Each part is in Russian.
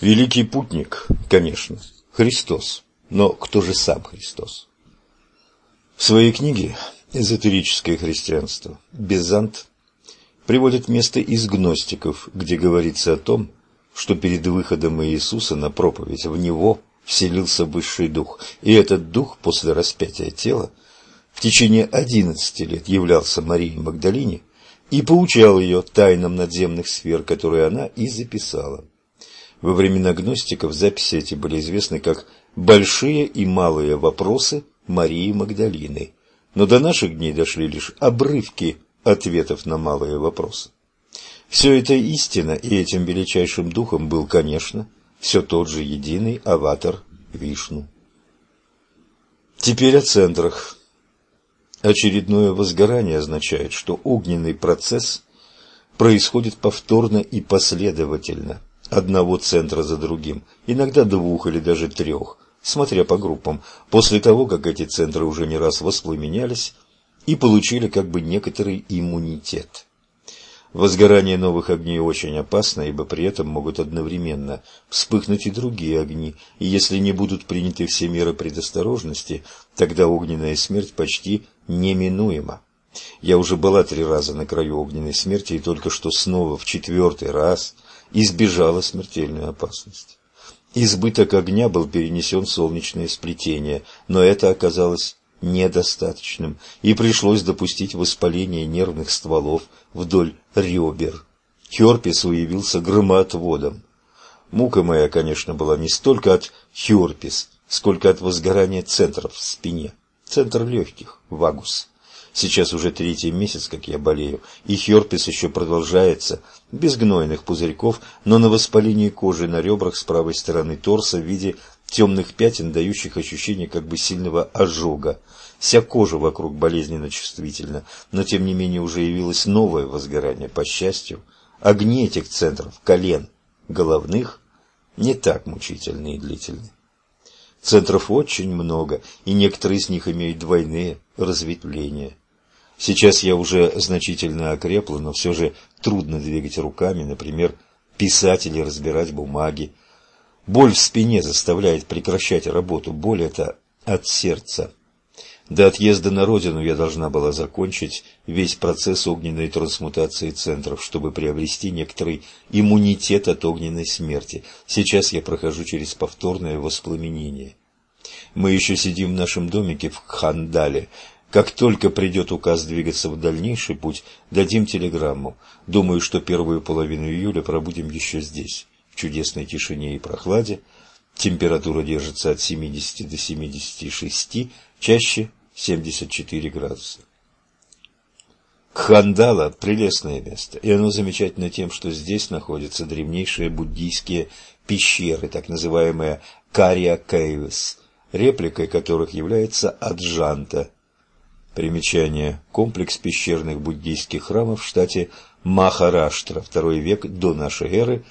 Великий путник, конечно, Христос. Но кто же сам Христос? В своей книге «Эзотерическое христианство» Безант приводит место из гностиков, где говорится о том, что перед выходом Иисуса на проповедь в Него вселился высший дух, и этот дух после распятия тела в течение одиннадцати лет являлся Марии Магдалине и поучал ее тайнам надземных сфер, которые она и записала. Во времена гностиков записи эти были известны как «большие и малые вопросы Марии Магдалины», но до наших дней дошли лишь обрывки ответов на малые вопросы. Все это истина, и этим величайшим духом был, конечно, все тот же единый аватар Вишну. Теперь о центрах. Очередное возгорание означает, что огненный процесс происходит повторно и последовательно, одного центра за другим, иногда двух или даже трех, смотря по группам, после того, как эти центры уже не раз воспламенялись и получили как бы некоторый иммунитет. Возгорание новых огней очень опасно, ибо при этом могут одновременно вспыхнуть и другие огни, и если не будут приняты все меры предосторожности, тогда огненная смерть почти неминуема. Я уже была три раза на краю огненной смерти и только что снова в четвертый раз избежала смертельной опасности. Избыток огня был перенесен в солнечное сплетение, но это оказалось недостаточным, и пришлось допустить воспаление нервных стволов вдоль ребер. Херпес уявился громоотводом. Мука моя, конечно, была не столько от херпес, сколько от возгорания центров в спине. Центр легких, вагус. Сейчас уже третий месяц, как я болею, и херпес еще продолжается, без гнойных пузырьков, но на воспалении кожи на ребрах с правой стороны торса в виде темных пятен, дающих ощущение как бы сильного ожога. Вся кожа вокруг болезненно чувствительна, но тем не менее уже явилось новое возгорание, по счастью. Огни этих центров, колен, головных, не так мучительны и длительны. Центров очень много, и некоторые из них имеют двойные разветвления. Сейчас я уже значительно окрепла, но все же трудно двигать руками, например, писать или разбирать бумаги. Боль в спине заставляет прекращать работу, боль это от сердца. До отъезда на родину я должна была закончить весь процесс огненной трансмутации центров, чтобы приобрести некоторый иммунитет от огненной смерти. Сейчас я прохожу через повторное воспламенение. Мы еще сидим в нашем домике в Хандале. Как только придет указ двигаться в дальнейший путь, дадим телеграмму. Думаю, что первую половину июля пробудем еще здесь, в чудесной тишине и прохладе. Температура держится от 70 до 76, чаще 74 градуса. Кхандала – прелестное место, и оно замечательно тем, что здесь находятся древнейшие буддийские пещеры, так называемые Кария Кейвес, репликой которых является Аджанта. Примечание. Комплекс пещерных буддийских храмов в штате Махараштра, второй век до нашей эры,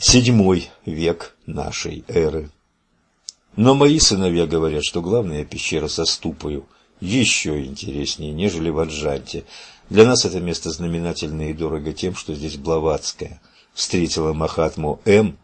седьмой век нашей эры. Но мои сыновья говорят, что главная пещера со ступою еще интереснее, нежели в Аджанте. Для нас это место знаменательно и дорого тем, что здесь Блаватская встретила Махатму М.,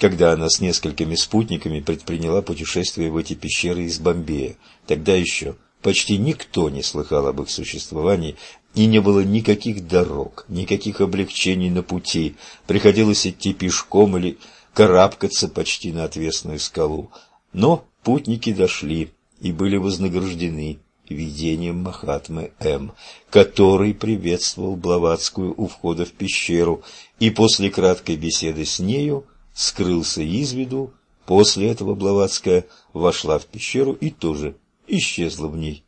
когда она с несколькими спутниками предприняла путешествие в эти пещеры из Бомбея. Тогда еще почти никто не слыхал об их существовании, и не было никаких дорог, никаких облегчений на пути. Приходилось идти пешком или карабкаться почти на отвесную скалу. Но путники дошли и были вознаграждены видением Махатмы М., который приветствовал Блаватскую у входа в пещеру и после краткой беседы с нею скрылся из виду. После этого Блаватская вошла в пещеру и тоже исчезла в ней.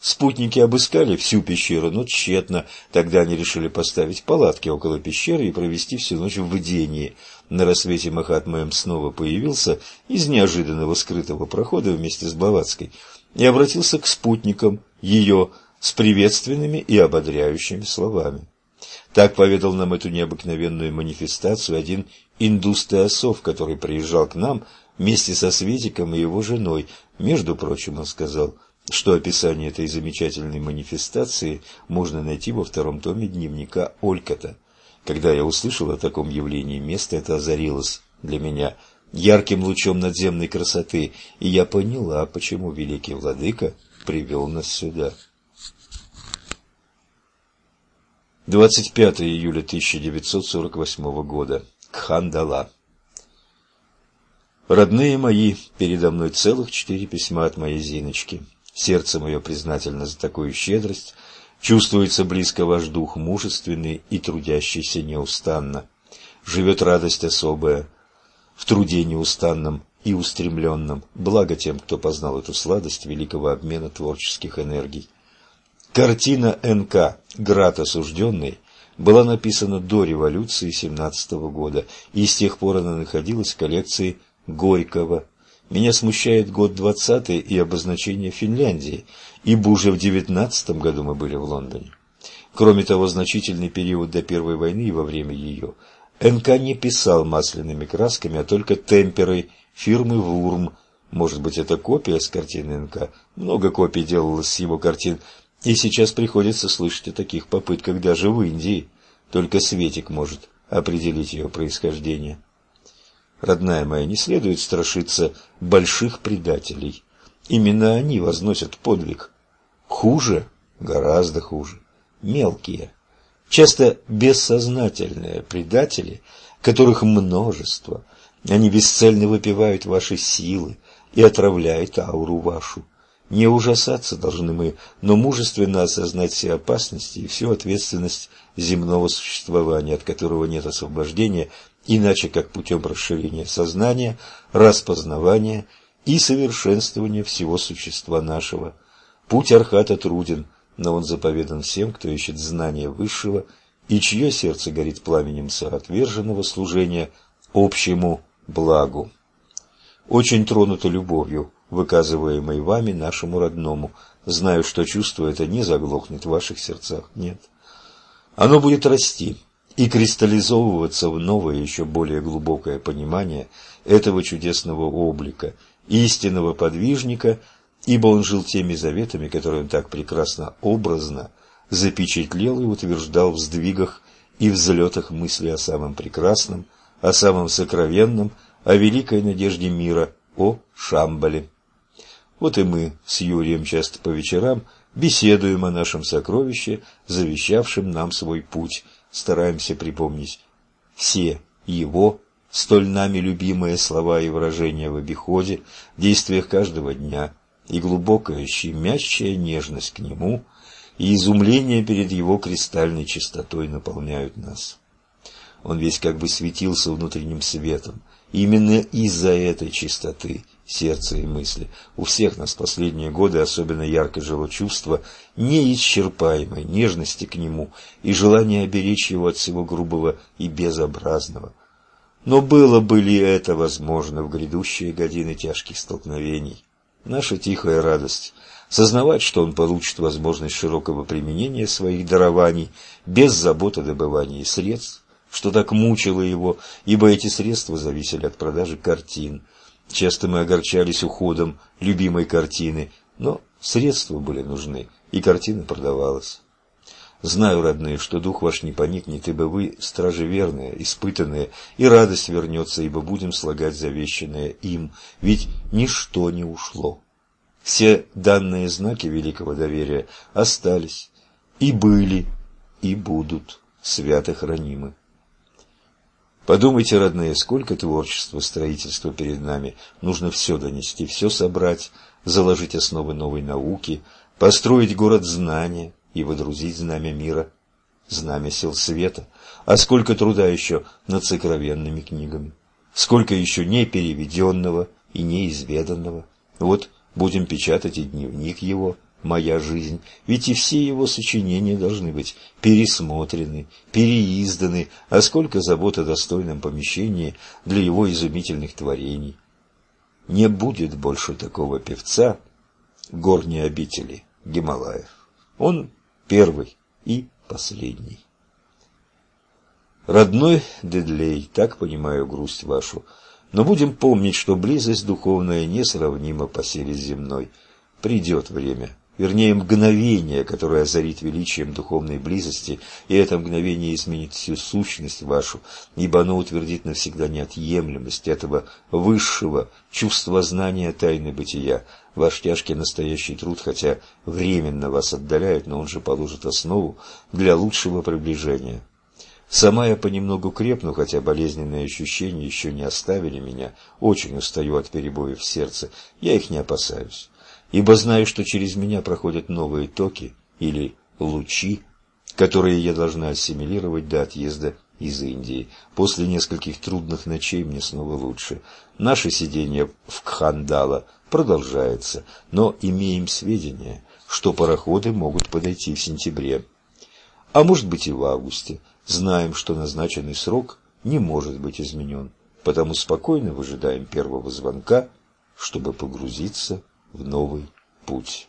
Спутники обыскали всю пещеру, но тщетно. Тогда они решили поставить палатки около пещеры и провести всю ночь в бдении. На рассвете Махатма снова появился из неожиданного скрытого прохода вместе с Блаватской и обратился к спутникам ее с приветственными и ободряющими словами. Так поведал нам эту необыкновенную манифестацию один индус-теософ, который приезжал к нам вместе со Светиком и его женой. Между прочим, он сказал, что описание этой замечательной манифестации можно найти во втором томе дневника Олькота. Когда я услышал о таком явлении, место это озарилось для меня ярким лучом надземной красоты, и я поняла, почему великий владыка привел нас сюда. 25 июля 1948 года. Кхандала. Родные мои, передо мной целых четыре письма от моей Зиночки. Сердце мое признательно за такую щедрость. Чувствуется близко ваш дух, мужественный и трудящийся неустанно. Живет радость особая в труде неустанном и устремленном. Благо тем, кто познал эту сладость великого обмена творческих энергий. Картина НК «Град осужденный» была написана до революции 17 года, и с тех пор она находилась в коллекции Горького. Меня смущает год двадцатый и обозначение Финляндии, ибо уже в девятнадцатом году мы были в Лондоне. Кроме того, значительный период до Первой войны и во время ее НК не писал масляными красками, а только темперой фирмы «Вурм». Может быть, это копия с картины НК. Много копий делалось с его картин и сейчас приходится слышать о таких попытках даже в Индии. Только Светик может определить ее происхождение. Родная моя, не следует страшиться больших предателей. Именно они возносят подвиг. Хуже, гораздо хуже, мелкие, часто бессознательные предатели, которых множество. Они бесцельно выпивают ваши силы и отравляют ауру вашу. Не ужасаться должны мы, но мужественно осознать все опасности и всю ответственность земного существования, от которого нет освобождения, иначе как путем расширения сознания, распознавания и совершенствования всего существа нашего. Путь Архата труден, но он заповедан всем, кто ищет знания высшего и чье сердце горит пламенем соотверженного служения общему благу. Очень тронуто любовью выказываемой вами нашему родному. Знаю, что чувство это не заглохнет в ваших сердцах, нет. Оно будет расти и кристаллизовываться в новое, еще более глубокое понимание этого чудесного облика, истинного подвижника, ибо он жил теми заветами, которые он так прекрасно образно запечатлел и утверждал в сдвигах и взлетах мысли о самом прекрасном, о самом сокровенном, о великой надежде мира, о Шамбале. Вот и мы с Юрием часто по вечерам беседуем о нашем сокровище, завещавшем нам свой путь, стараемся припомнить все его, столь нами любимые слова и выражения в обиходе, действиях каждого дня, и глубокая щемящая нежность к нему, и изумление перед его кристальной чистотой наполняют нас. Он весь как бы светился внутренним светом, именно из-за этой чистоты сердца и мысли. У всех нас последние годы особенно ярко жило чувство неисчерпаемой нежности к нему и желание оберечь его от всего грубого и безобразного. Но было бы ли это возможно в грядущие годины тяжких столкновений? Наша тихая радость – сознавать, что он получит возможность широкого применения своих дарований без забот о добывании средств, что так мучило его, ибо эти средства зависели от продажи картин – Часто мы огорчались уходом любимой картины, но средства были нужны, и картина продавалась. Знаю, родные, что дух ваш не поникнет, ибо вы стражи верные, испытанные, и радость вернется, ибо будем слагать завещанное им, ведь ничто не ушло. Все данные знаки великого доверия остались, и были, и будут свято хранимы. Подумайте, родные, сколько творчества, строительства перед нами. Нужно все донести, все собрать, заложить основы новой науки, построить город знания и водрузить знамя мира, знамя сил света. А сколько труда еще над сокровенными книгами, сколько еще не переведенного и неизведанного. Вот будем печатать и дневник его, моя жизнь, ведь и все его сочинения должны быть пересмотрены, переизданы, а сколько забот о достойном помещении для его изумительных творений. Не будет больше такого певца горней обители Гималаев. Он первый и последний. Родной Дедлей, так понимаю грусть вашу, но будем помнить, что близость духовная несравнима по силе земной. Придет время, вернее мгновение, которое озарит величием духовной близости, и это мгновение изменит всю сущность вашу, ибо оно утвердит навсегда неотъемлемость этого высшего чувства знания тайны бытия. Ваш тяжкий настоящий труд, хотя временно вас отдаляет, но он же положит основу для лучшего приближения. Сама я понемногу крепну, хотя болезненные ощущения еще не оставили меня, очень устаю от перебоев в сердце, я их не опасаюсь ибо знаю, что через меня проходят новые токи или лучи, которые я должна ассимилировать до отъезда из Индии. После нескольких трудных ночей мне снова лучше. Наше сидение в Кхандала продолжается, но имеем сведения, что пароходы могут подойти в сентябре, а может быть и в августе. Знаем, что назначенный срок не может быть изменен, потому спокойно выжидаем первого звонка, чтобы погрузиться в новый путь.